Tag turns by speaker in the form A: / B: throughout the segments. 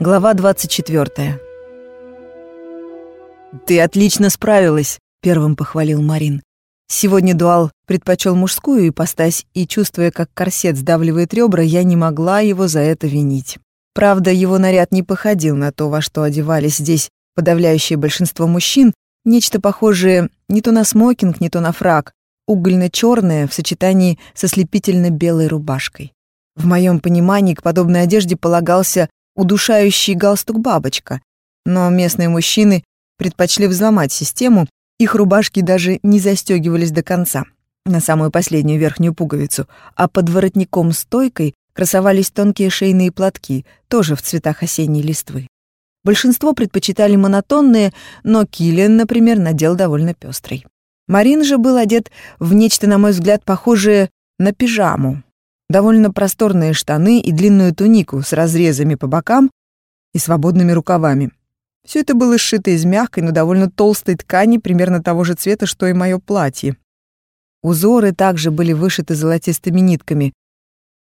A: Глава 24. «Ты отлично справилась», — первым похвалил Марин. Сегодня Дуал предпочел мужскую ипостась, и, чувствуя, как корсет сдавливает ребра, я не могла его за это винить. Правда, его наряд не походил на то, во что одевались здесь подавляющее большинство мужчин, нечто похожее не то на смокинг, не то на фрак, угольно-черное в сочетании со слепительно-белой рубашкой. В моем понимании к подобной одежде полагался удушающий галстук-бабочка, но местные мужчины предпочли взломать систему, их рубашки даже не застегивались до конца, на самую последнюю верхнюю пуговицу, а под воротником-стойкой красовались тонкие шейные платки, тоже в цветах осенней листвы. Большинство предпочитали монотонные, но Киллиан, например, надел довольно пестрый. Марин же был одет в нечто, на мой взгляд, похожее на пижаму, довольно просторные штаны и длинную тунику с разрезами по бокам и свободными рукавами. Все это было сшито из мягкой, но довольно толстой ткани, примерно того же цвета, что и мое платье. Узоры также были вышиты золотистыми нитками.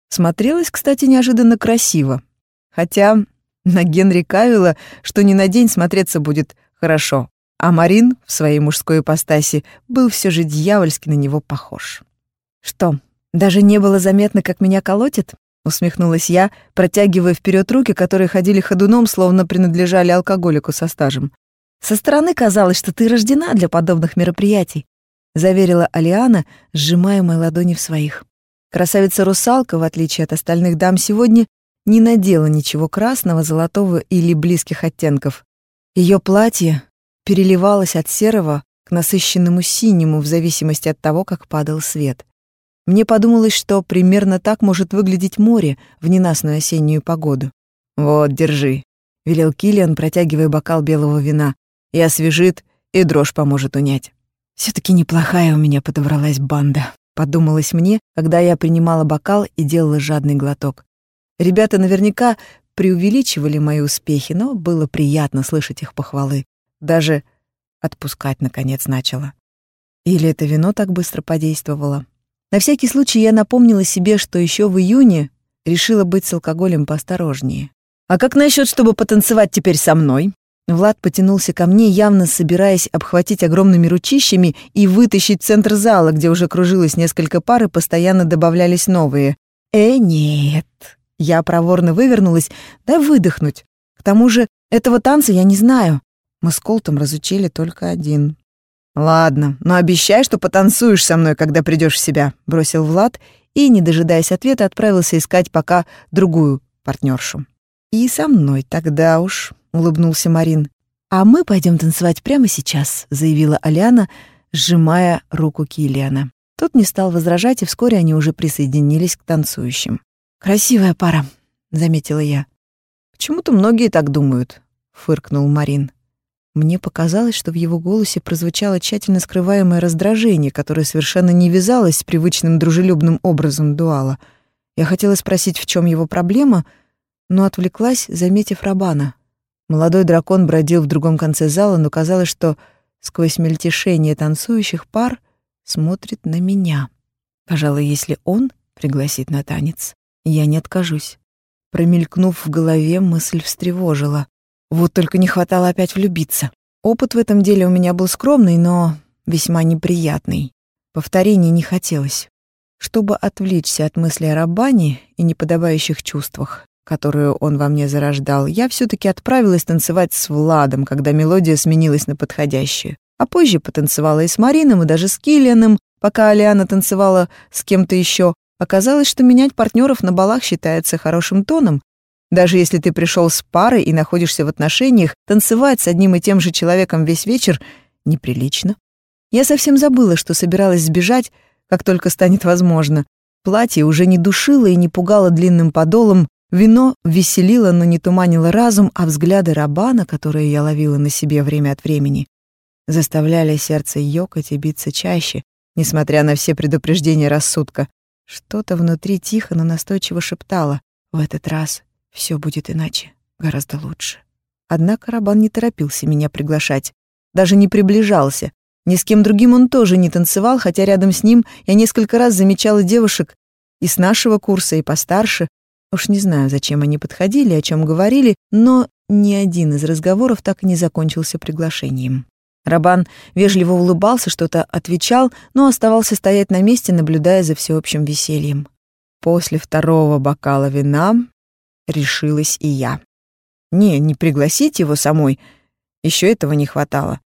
A: Смотрелось, кстати, неожиданно красиво. Хотя на Генри Кавилла, что ни на день смотреться будет хорошо. А Марин в своей мужской ипостаси был все же дьявольски на него похож. Что, даже не было заметно, как меня колотит? Усмехнулась я, протягивая вперед руки, которые ходили ходуном, словно принадлежали алкоголику со стажем. Со стороны казалось, что ты рождена для подобных мероприятий, заверила Алиана, сжимая мои ладони в своих. Красавица-русалка, в отличие от остальных дам сегодня, не надела ничего красного, золотого или близких оттенков. Ее платье переливалось от серого к насыщенному синему в зависимости от того, как падал свет. Мне подумалось, что примерно так может выглядеть море в ненастную осеннюю погоду. «Вот, держи», — велел Киллиан, протягивая бокал белого вина. «И освежит, и дрожь поможет унять». все таки неплохая у меня подобралась банда», — подумалось мне, когда я принимала бокал и делала жадный глоток. Ребята наверняка преувеличивали мои успехи, но было приятно слышать их похвалы. Даже отпускать, наконец, начала. Или это вино так быстро подействовало? На всякий случай я напомнила себе, что еще в июне решила быть с алкоголем поосторожнее. «А как насчет, чтобы потанцевать теперь со мной?» Влад потянулся ко мне, явно собираясь обхватить огромными ручищами и вытащить центр зала, где уже кружилось несколько пар и постоянно добавлялись новые. «Э, нет». Я проворно вывернулась, дай выдохнуть. К тому же этого танца я не знаю. Мы с Колтом разучили только один. «Ладно, но обещай, что потанцуешь со мной, когда придешь в себя», — бросил Влад и, не дожидаясь ответа, отправился искать пока другую партнершу. «И со мной тогда уж», — улыбнулся Марин. «А мы пойдем танцевать прямо сейчас», — заявила Аляна, сжимая руку Киллиана. Тот не стал возражать, и вскоре они уже присоединились к танцующим. «Красивая пара», — заметила я. «Почему-то многие так думают», — фыркнул Марин. Мне показалось, что в его голосе прозвучало тщательно скрываемое раздражение, которое совершенно не вязалось с привычным дружелюбным образом дуала. Я хотела спросить, в чем его проблема, но отвлеклась, заметив Рабана. Молодой дракон бродил в другом конце зала, но казалось, что сквозь мельтешение танцующих пар смотрит на меня. Пожалуй, если он пригласит на танец, я не откажусь. Промелькнув в голове, мысль встревожила. Вот только не хватало опять влюбиться. Опыт в этом деле у меня был скромный, но весьма неприятный. Повторений не хотелось. Чтобы отвлечься от мысли о Раббане и неподобающих чувствах, которые он во мне зарождал, я все таки отправилась танцевать с Владом, когда мелодия сменилась на подходящую. А позже потанцевала и с Марином, и даже с Киллианом, пока Алиана танцевала с кем-то еще. Оказалось, что менять партнеров на балах считается хорошим тоном, даже если ты пришел с парой и находишься в отношениях, танцевать с одним и тем же человеком весь вечер неприлично. Я совсем забыла, что собиралась сбежать, как только станет возможно. Платье уже не душило и не пугало длинным подолом, вино веселило, но не туманило разум, а взгляды Рабана, которые я ловила на себе время от времени, заставляли сердце ёкать и биться чаще, несмотря на все предупреждения рассудка. Что-то внутри тихо, но настойчиво шептало «В этот раз все будет иначе, гораздо лучше. Однако Рабан не торопился меня приглашать, даже не приближался. Ни с кем другим он тоже не танцевал, хотя рядом с ним я несколько раз замечала девушек и с нашего курса, и постарше. Уж не знаю, зачем они подходили, о чем говорили, но ни один из разговоров так и не закончился приглашением. Рабан вежливо улыбался, что-то отвечал, но оставался стоять на месте, наблюдая за всеобщим весельем. После второго бокала вина решилась и я. Не, не пригласить его самой, еще этого не хватало.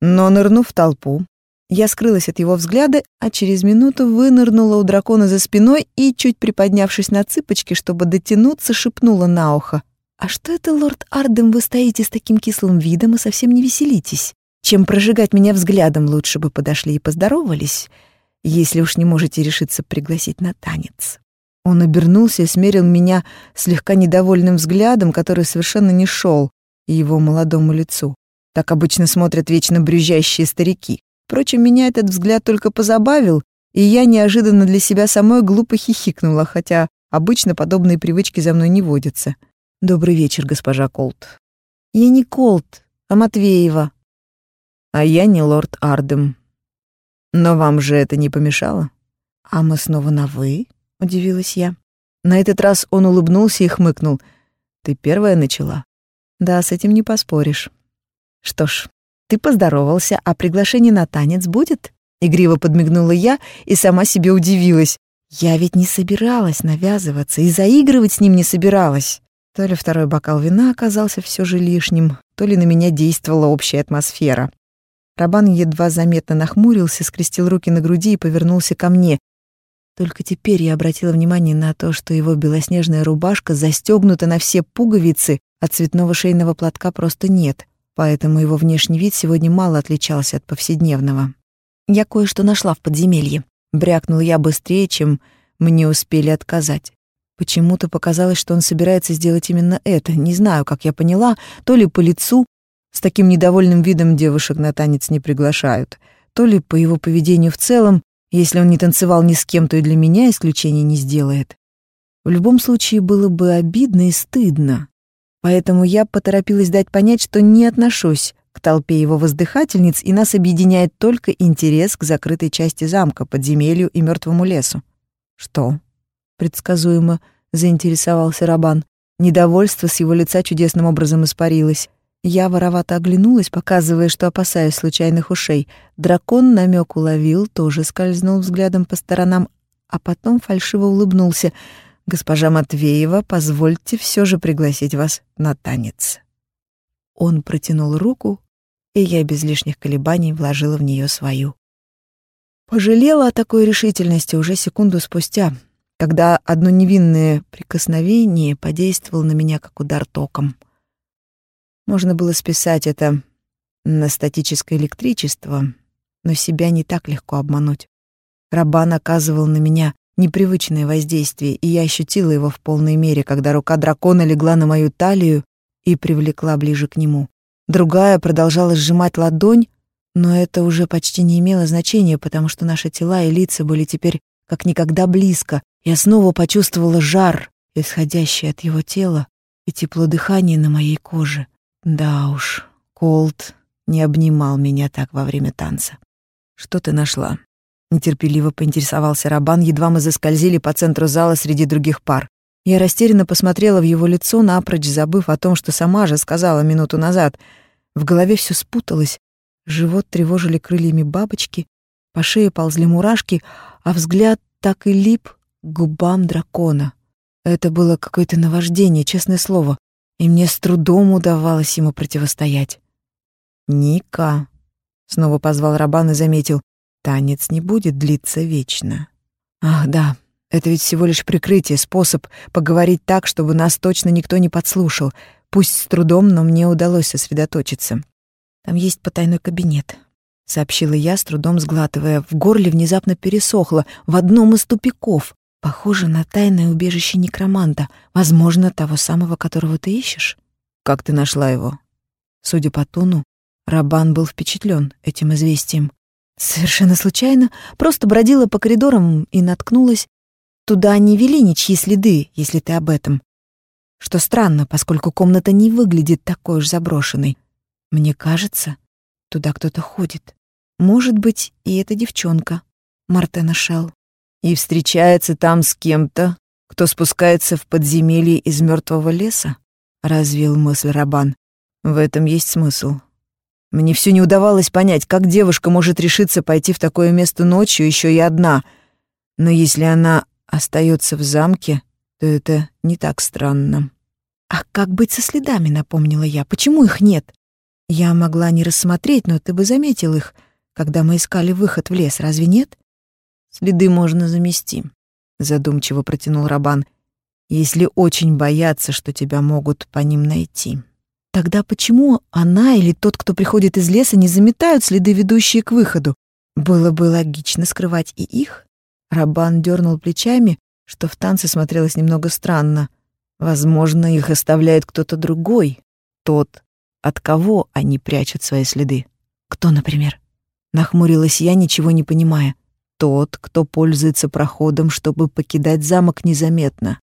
A: Но, нырнув в толпу, я скрылась от его взгляда, а через минуту вынырнула у дракона за спиной и, чуть приподнявшись на цыпочки, чтобы дотянуться, шепнула на ухо. «А что это, лорд Ардем, вы стоите с таким кислым видом и совсем не веселитесь? Чем прожигать меня взглядом, лучше бы подошли и поздоровались, если уж не можете решиться пригласить на танец». Он обернулся и смерил меня слегка недовольным взглядом, который совершенно не шел его молодому лицу. Так обычно смотрят вечно брюзжащие старики. Впрочем, меня этот взгляд только позабавил, и я неожиданно для себя самой глупо хихикнула, хотя обычно подобные привычки за мной не водятся. «Добрый вечер, госпожа Колт». «Я не Колт, а Матвеева». «А я не лорд Ардем. Но вам же это не помешало?» «А мы снова на «вы»?» — удивилась я. На этот раз он улыбнулся и хмыкнул. «Ты первая начала?» «Да, с этим не поспоришь». «Что ж, ты поздоровался, а приглашение на танец будет?» Игриво подмигнула я и сама себе удивилась. Я ведь не собиралась навязываться и заигрывать с ним не собиралась. То ли второй бокал вина оказался все же лишним, то ли на меня действовала общая атмосфера. Рабан едва заметно нахмурился, скрестил руки на груди и повернулся ко мне. Только теперь я обратила внимание на то, что его белоснежная рубашка застегнута на все пуговицы, а цветного шейного платка просто нет, поэтому его внешний вид сегодня мало отличался от повседневного. «Я кое-что нашла в подземелье», — брякнул я быстрее, чем мне успели отказать. Почему-то показалось, что он собирается сделать именно это. Не знаю, как я поняла, то ли по лицу, с таким недовольным видом девушек на танец не приглашают, то ли по его поведению в целом, если он не танцевал ни с кем, то и для меня исключения не сделает. В любом случае было бы обидно и стыдно. Поэтому я поторопилась дать понять, что не отношусь к толпе его воздыхательниц, и нас объединяет только интерес к закрытой части замка, подземелью и мертвому лесу. «Что?» — предсказуемо заинтересовался Рабан. Недовольство с его лица чудесным образом испарилось. Я воровато оглянулась, показывая, что опасаюсь случайных ушей. Дракон намек уловил, тоже скользнул взглядом по сторонам, а потом фальшиво улыбнулся. «Госпожа Матвеева, позвольте все же пригласить вас на танец». Он протянул руку, и я без лишних колебаний вложила в нее свою. Пожалела о такой решительности уже секунду спустя, когда одно невинное прикосновение подействовало на меня как удар током — можно было списать это на статическое электричество, но себя не так легко обмануть. Рабан оказывал на меня непривычное воздействие, и я ощутила его в полной мере, когда рука дракона легла на мою талию и привлекла ближе к нему. Другая продолжала сжимать ладонь, но это уже почти не имело значения, потому что наши тела и лица были теперь как никогда близко. Я снова почувствовала жар, исходящий от его тела, и тепло дыхания на моей коже. Да уж, Колт не обнимал меня так во время танца. Что ты нашла? Нетерпеливо поинтересовался Рабан, едва мы заскользили по центру зала среди других пар. Я растерянно посмотрела в его лицо, напрочь забыв о том, что сама же сказала минуту назад. В голове все спуталось, живот тревожили крыльями бабочки, по шее ползли мурашки, а взгляд так и лип к губам дракона. Это было какое-то наваждение, честное слово и мне с трудом удавалось ему противостоять. «Ника», — снова позвал Рабан и заметил, «танец не будет длиться вечно». «Ах, да, это ведь всего лишь прикрытие, способ поговорить так, чтобы нас точно никто не подслушал. Пусть с трудом, но мне удалось сосредоточиться. Там есть потайной кабинет», — сообщила я, с трудом сглатывая. В горле внезапно пересохло, в одном из тупиков. Похоже на тайное убежище некроманта, возможно, того самого, которого ты ищешь. Как ты нашла его? Судя по тону, Рабан был впечатлен этим известием. Совершенно случайно, просто бродила по коридорам и наткнулась. Туда не вели ничьи следы, если ты об этом. Что странно, поскольку комната не выглядит такой уж заброшенной. Мне кажется, туда кто-то ходит. Может быть, и эта девчонка, Мартена Шелл и встречается там с кем-то, кто спускается в подземелье из мертвого леса? Развил мысль Рабан. В этом есть смысл. Мне все не удавалось понять, как девушка может решиться пойти в такое место ночью, еще и одна. Но если она остается в замке, то это не так странно. «А как быть со следами?» — напомнила я. «Почему их нет?» «Я могла не рассмотреть, но ты бы заметил их, когда мы искали выход в лес, разве нет?» «Следы можно замести», задумчиво протянул Рабан. Если очень боятся, что тебя могут по ним найти. Тогда почему она или тот, кто приходит из леса, не заметают следы, ведущие к выходу? Было бы логично скрывать и их. Рабан дернул плечами, что в танце смотрелось немного странно. Возможно, их оставляет кто-то другой, тот, от кого они прячут свои следы. Кто, например? Нахмурилась я, ничего не понимая тот, кто пользуется проходом, чтобы покидать замок незаметно.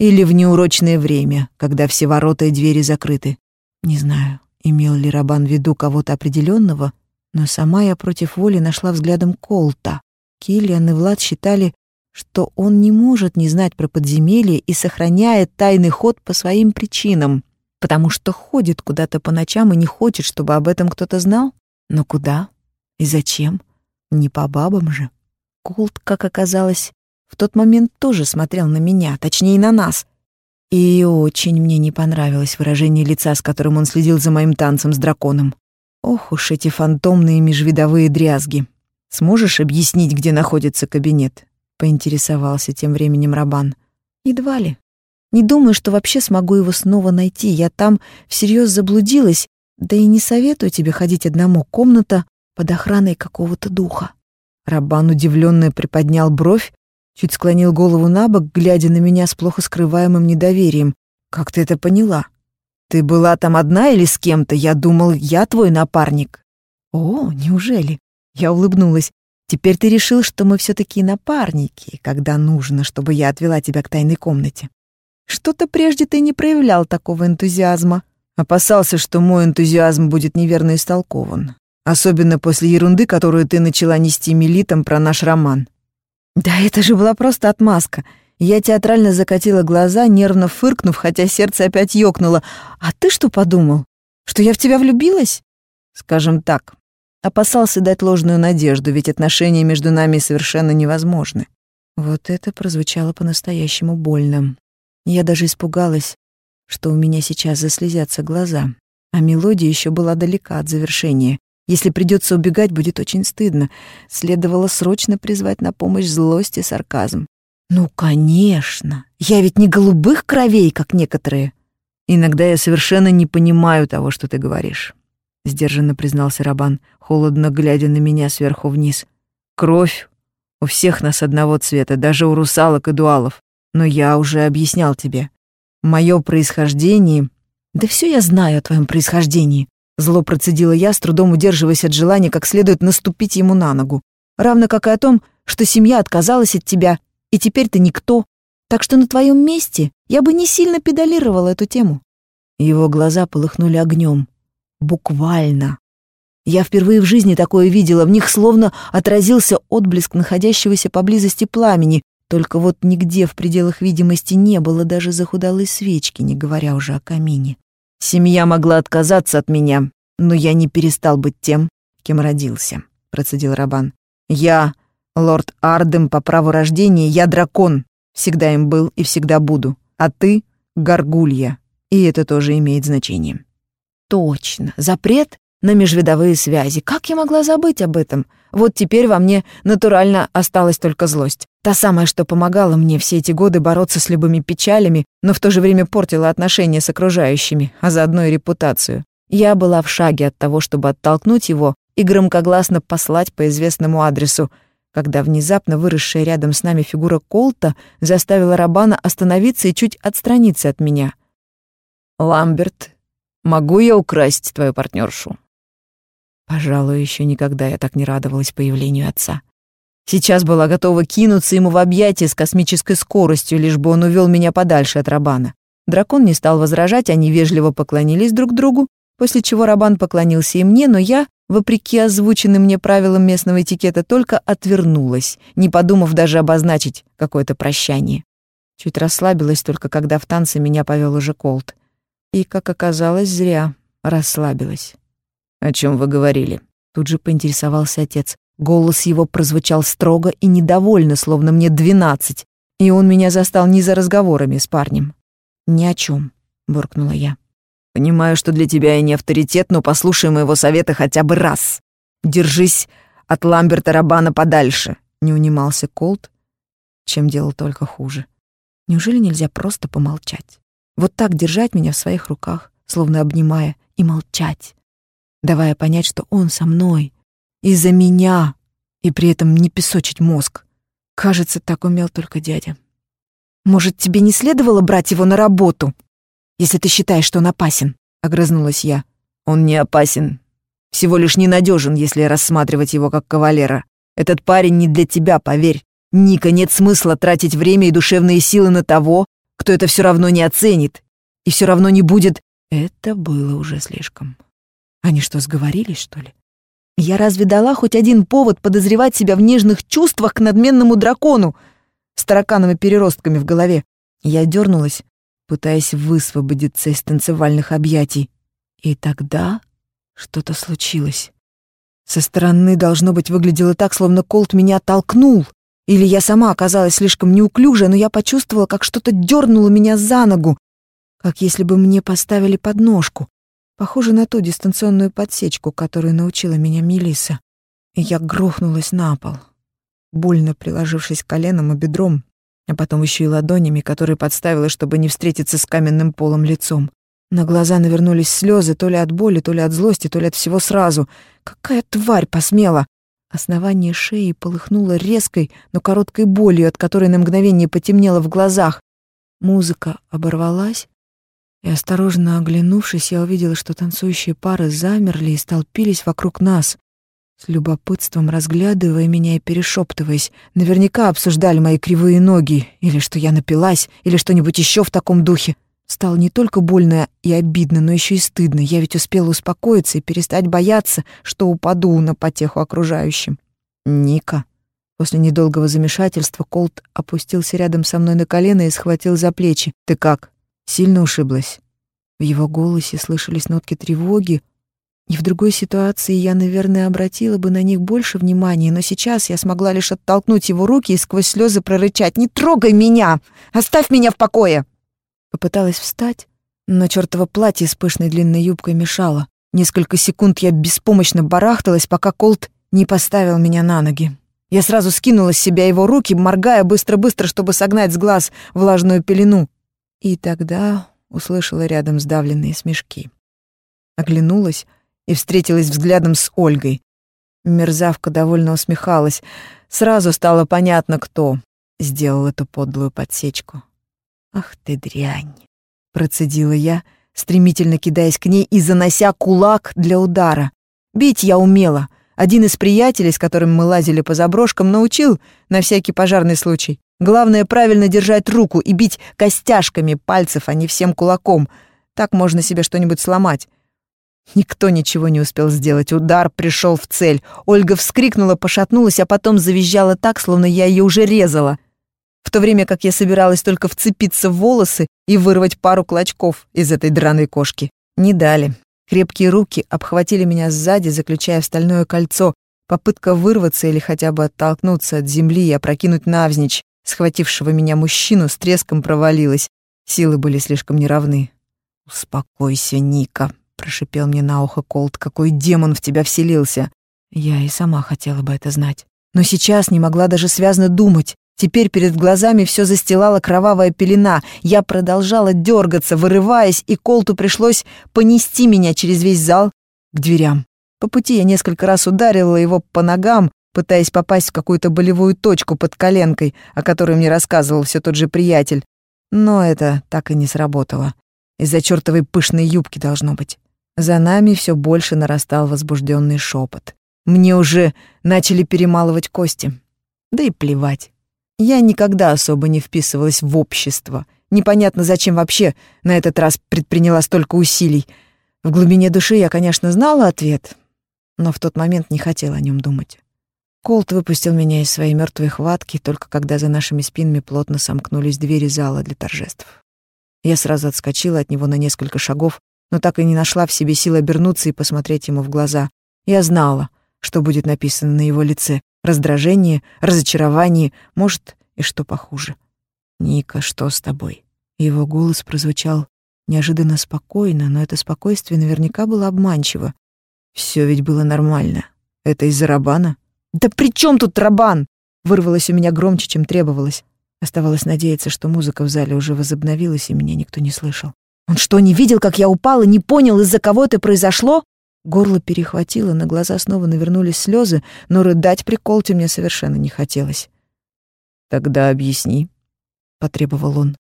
A: Или в неурочное время, когда все ворота и двери закрыты. Не знаю, имел ли Рабан в виду кого-то определенного, но сама я против воли нашла взглядом Колта. Киллиан и Влад считали, что он не может не знать про подземелье и сохраняет тайный ход по своим причинам, потому что ходит куда-то по ночам и не хочет, чтобы об этом кто-то знал. Но куда и зачем? Не по бабам же. Култ, как оказалось, в тот момент тоже смотрел на меня, точнее, на нас. И очень мне не понравилось выражение лица, с которым он следил за моим танцем с драконом. Ох уж эти фантомные межвидовые дрязги. Сможешь объяснить, где находится кабинет? Поинтересовался тем временем Рабан. Едва ли. Не думаю, что вообще смогу его снова найти. Я там всерьез заблудилась, да и не советую тебе ходить одному. Комната под охраной какого-то духа. Рабан удивленно приподнял бровь, чуть склонил голову на бок, глядя на меня с плохо скрываемым недоверием. «Как ты это поняла? Ты была там одна или с кем-то? Я думал, я твой напарник». «О, неужели?» Я улыбнулась. «Теперь ты решил, что мы все таки напарники, когда нужно, чтобы я отвела тебя к тайной комнате. Что-то прежде ты не проявлял такого энтузиазма». Опасался, что мой энтузиазм будет неверно истолкован. Особенно после ерунды, которую ты начала нести милитам про наш роман. Да это же была просто отмазка. Я театрально закатила глаза, нервно фыркнув, хотя сердце опять ёкнуло. А ты что подумал? Что я в тебя влюбилась? Скажем так, опасался дать ложную надежду, ведь отношения между нами совершенно невозможны. Вот это прозвучало по-настоящему больно. Я даже испугалась, что у меня сейчас заслезятся глаза, а мелодия еще была далека от завершения. Если придется убегать, будет очень стыдно. Следовало срочно призвать на помощь злость и сарказм. «Ну, конечно! Я ведь не голубых кровей, как некоторые!» «Иногда я совершенно не понимаю того, что ты говоришь», — сдержанно признался Рабан, холодно глядя на меня сверху вниз. «Кровь у всех нас одного цвета, даже у русалок и дуалов. Но я уже объяснял тебе. Мое происхождение... Да все я знаю о твоем происхождении. Зло процедила я, с трудом удерживаясь от желания как следует наступить ему на ногу. Равно как и о том, что семья отказалась от тебя, и теперь ты никто. Так что на твоем месте я бы не сильно педалировала эту тему. Его глаза полыхнули огнем. Буквально. Я впервые в жизни такое видела, в них словно отразился отблеск находящегося поблизости пламени, только вот нигде в пределах видимости не было даже захудалой свечки, не говоря уже о камине. Семья могла отказаться от меня, но я не перестал быть тем, кем родился, процедил Рабан. Я лорд Ардем по праву рождения, я дракон, всегда им был и всегда буду. А ты горгулья, и это тоже имеет значение. Точно, запрет на межвидовые связи. Как я могла забыть об этом? Вот теперь во мне натурально осталась только злость. Та самая, что помогала мне все эти годы бороться с любыми печалями, но в то же время портила отношения с окружающими, а заодно и репутацию. Я была в шаге от того, чтобы оттолкнуть его и громкогласно послать по известному адресу, когда внезапно выросшая рядом с нами фигура Колта заставила Рабана остановиться и чуть отстраниться от меня. «Ламберт, могу я украсть твою партнершу?» Пожалуй, еще никогда я так не радовалась появлению отца. Сейчас была готова кинуться ему в объятия с космической скоростью, лишь бы он увел меня подальше от Рабана. Дракон не стал возражать, они вежливо поклонились друг другу, после чего Рабан поклонился и мне, но я, вопреки озвученным мне правилам местного этикета, только отвернулась, не подумав даже обозначить какое-то прощание. Чуть расслабилась только, когда в танце меня повел уже Колт. И, как оказалось, зря расслабилась.
B: «О чем вы говорили?»
A: Тут же поинтересовался отец. Голос его прозвучал строго и недовольно, словно мне двенадцать, и он меня застал не за разговорами с парнем. «Ни о чем, буркнула я.
B: «Понимаю, что для тебя я не авторитет, но послушай моего совета хотя бы раз. Держись от Ламберта Рабана подальше», — не унимался Колт, чем делал только хуже.
A: Неужели нельзя просто помолчать? Вот так держать меня в своих руках, словно обнимая, и молчать, давая понять, что он со мной, из-за меня, и при этом не песочить мозг. Кажется, так умел только дядя. Может, тебе не следовало брать его на работу, если ты считаешь, что он опасен? Огрызнулась я.
B: Он не опасен. Всего лишь ненадежен, если рассматривать его как кавалера. Этот парень не для тебя, поверь. Ника, нет смысла тратить время и душевные силы на того, кто это все равно не оценит и все равно не будет...
A: Это было уже слишком. Они что, сговорились, что ли? Я разве дала хоть один повод подозревать себя в нежных чувствах к надменному дракону с тараканами переростками в голове? Я дернулась, пытаясь высвободиться из танцевальных объятий. И тогда что-то случилось. Со стороны, должно быть, выглядело так, словно Колт меня толкнул. Или я сама оказалась слишком неуклюжей, но я почувствовала, как что-то дернуло меня за ногу, как если бы мне поставили подножку, похоже на ту дистанционную подсечку, которую научила меня Мелиса. И я грохнулась на пол, больно приложившись коленом и бедром, а потом еще и ладонями, которые подставила, чтобы не встретиться с каменным полом лицом. На глаза навернулись слезы, то ли от боли, то ли от злости, то ли от всего сразу. Какая тварь посмела! Основание шеи полыхнуло резкой, но короткой болью, от которой на мгновение потемнело в глазах. Музыка оборвалась, и, осторожно оглянувшись, я увидела, что танцующие пары замерли и столпились вокруг нас, с любопытством разглядывая меня и перешептываясь. Наверняка обсуждали мои кривые ноги, или что я напилась, или что-нибудь еще в таком духе. Стало не только больно и обидно, но еще и стыдно. Я ведь успела успокоиться и перестать бояться, что упаду на потеху окружающим. «Ника». После недолгого замешательства Колт опустился рядом со мной на колено и схватил за плечи. «Ты как?» Сильно ушиблась. В его голосе слышались нотки тревоги, и в другой ситуации я, наверное, обратила бы на них больше внимания, но сейчас я смогла лишь оттолкнуть его руки и сквозь слезы прорычать «Не трогай меня! Оставь меня в покое!» Попыталась встать, но чертово платье с пышной длинной юбкой мешало. Несколько секунд я беспомощно барахталась, пока Колт не поставил меня на ноги. Я сразу скинула с себя его руки, моргая быстро-быстро, чтобы согнать с глаз влажную пелену. И тогда услышала рядом сдавленные смешки. Оглянулась и встретилась взглядом с Ольгой. Мерзавка довольно усмехалась. Сразу стало понятно, кто сделал эту подлую подсечку. «Ах ты дрянь!» — процедила я, стремительно кидаясь к ней и занося кулак для удара. Бить я умела. Один из приятелей, с которым мы лазили по заброшкам, научил на всякий пожарный случай. Главное правильно держать руку и бить костяшками пальцев, а не всем кулаком. Так можно себе что-нибудь сломать. Никто ничего не успел сделать. Удар пришел в цель. Ольга вскрикнула, пошатнулась, а потом завизжала так, словно я ее уже резала. В то время как я собиралась только вцепиться в волосы и вырвать пару клочков из этой драной кошки. Не дали. Крепкие руки обхватили меня сзади, заключая в стальное кольцо. Попытка вырваться или хотя бы оттолкнуться от земли и опрокинуть навзничь схватившего меня мужчину с треском провалилась. Силы были слишком неравны. «Успокойся, Ника», — прошипел мне на ухо Колт, «какой демон в тебя вселился». Я и сама хотела бы это знать. Но сейчас не могла даже связно думать. Теперь перед глазами все застилала кровавая пелена. Я продолжала дергаться, вырываясь, и Колту пришлось понести меня через весь зал к дверям. По пути я несколько раз ударила его по ногам, пытаясь попасть в какую-то болевую точку под коленкой, о которой мне рассказывал все тот же приятель. Но это так и не сработало. Из-за чертовой пышной юбки должно быть. За нами все больше нарастал возбужденный шепот. Мне уже начали перемалывать кости. Да и плевать. Я никогда особо не вписывалась в общество. Непонятно, зачем вообще на этот раз предприняла столько усилий. В глубине души я, конечно, знала ответ, но в тот момент не хотела о нем думать. Колт выпустил меня из своей мертвой хватки только когда за нашими спинами плотно сомкнулись двери зала для торжеств. Я сразу отскочила от него на несколько шагов, но так и не нашла в себе сил обернуться и посмотреть ему в глаза. Я знала, что будет написано на его лице. Раздражение, разочарование, может, и что похуже. «Ника, что с тобой?» Его голос прозвучал неожиданно спокойно, но это спокойствие наверняка было обманчиво. Все ведь было нормально. Это из-за Рабана? «Да при чем тут Рабан?» Вырвалось у меня громче, чем требовалось. Оставалось надеяться, что музыка в зале уже возобновилась, и меня никто не слышал. «Он что, не видел, как я упала, не понял, из-за кого это произошло?» Горло перехватило, на глаза снова навернулись слезы, но рыдать при мне совершенно не хотелось. «Тогда объясни», — потребовал он.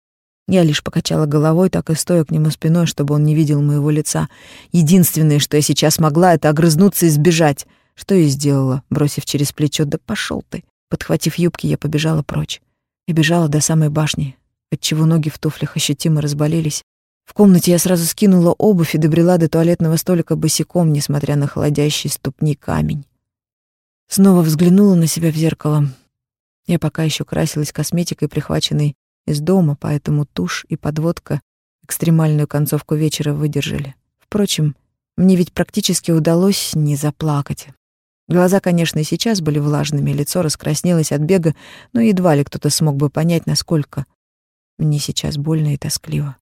A: Я лишь покачала головой, так и стоя к нему спиной, чтобы он не видел моего лица. Единственное, что я сейчас могла, это огрызнуться и сбежать. Что и сделала, бросив через плечо «Да пошел ты!». Подхватив юбки, я побежала прочь. И бежала до самой башни, отчего ноги в туфлях ощутимо разболелись. В комнате я сразу скинула обувь и добрела до туалетного столика босиком, несмотря на холодящий ступни камень. Снова взглянула на себя в зеркало. Я пока еще красилась косметикой, прихваченной из дома, поэтому тушь и подводка экстремальную концовку вечера выдержали. Впрочем, мне ведь практически удалось не заплакать. Глаза, конечно, и сейчас были влажными, лицо раскраснелось от бега, но едва ли кто-то смог бы понять, насколько мне сейчас больно и тоскливо.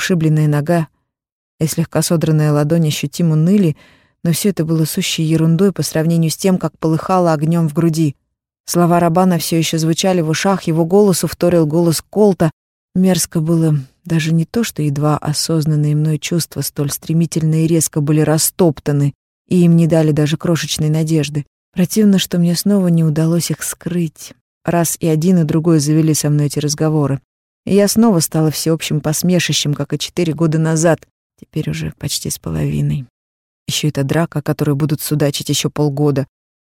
A: Ушибленная нога и слегка содранная ладонь ощутимо ныли, но все это было сущей ерундой по сравнению с тем, как полыхало огнем в груди. Слова Рабана все еще звучали в ушах, его голосу вторил голос Колта. Мерзко было даже не то, что едва осознанные мной чувства столь стремительно и резко были растоптаны, и им не дали даже крошечной надежды. Противно, что мне снова не удалось их скрыть. Раз и один, и другой завели со мной эти разговоры. Я снова стала всеобщим посмешищем, как и четыре года назад, теперь уже почти с половиной. Еще эта драка, которую будут судачить еще полгода.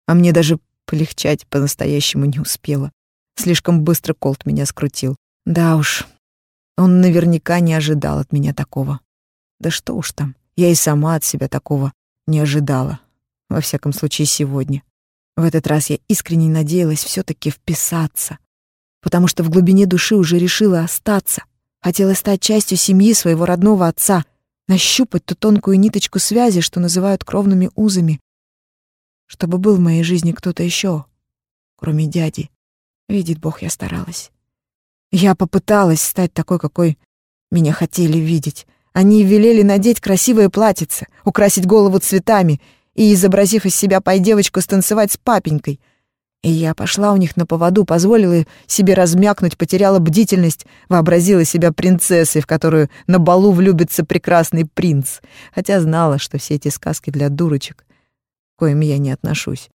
A: А мне даже Полегчать по-настоящему не успела. Слишком быстро Колт меня скрутил. Да уж, он наверняка не ожидал от меня такого. Да что уж там, я и сама от себя такого не ожидала. Во всяком случае, сегодня. В этот раз я искренне надеялась все таки вписаться, потому что в глубине души уже решила остаться. Хотела стать частью семьи своего родного отца, нащупать ту тонкую ниточку связи, что называют кровными узами, чтобы был в моей жизни кто-то еще, кроме дяди. Видит Бог, я старалась. Я попыталась стать такой, какой меня хотели видеть. Они велели надеть красивое платьице, украсить голову цветами и, изобразив из себя пай-девочку, станцевать с папенькой. И я пошла у них на поводу, позволила себе размякнуть, потеряла бдительность, вообразила себя принцессой, в которую на балу влюбится прекрасный принц, хотя знала, что все эти сказки для дурочек коим я не отношусь.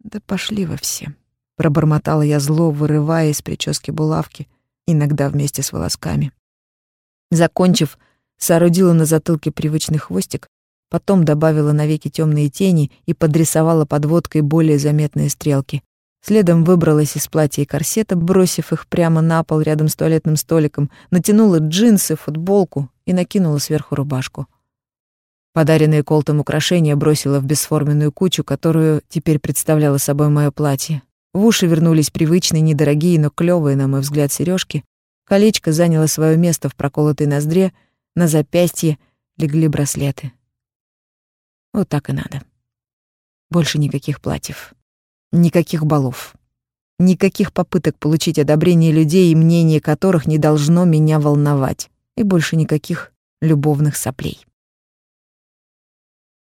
A: Да пошли вы все. Пробормотала я зло, вырывая из прически булавки, иногда вместе с волосками. Закончив, соорудила на затылке привычный хвостик, потом добавила навеки темные тени и подрисовала подводкой более заметные стрелки. Следом выбралась из платья и корсета, бросив их прямо на пол рядом с туалетным столиком, натянула джинсы, футболку и накинула сверху рубашку. Подаренные Колтом украшения бросила в бесформенную кучу, которую теперь представляло собой мое платье. В уши вернулись привычные, недорогие, но клёвые, на мой взгляд, сережки. Колечко заняло свое место в проколотой ноздре, на запястье легли браслеты. Вот так и надо. Больше никаких платьев, никаких балов, никаких попыток получить одобрение людей и мнение которых не должно меня волновать, и больше никаких любовных соплей.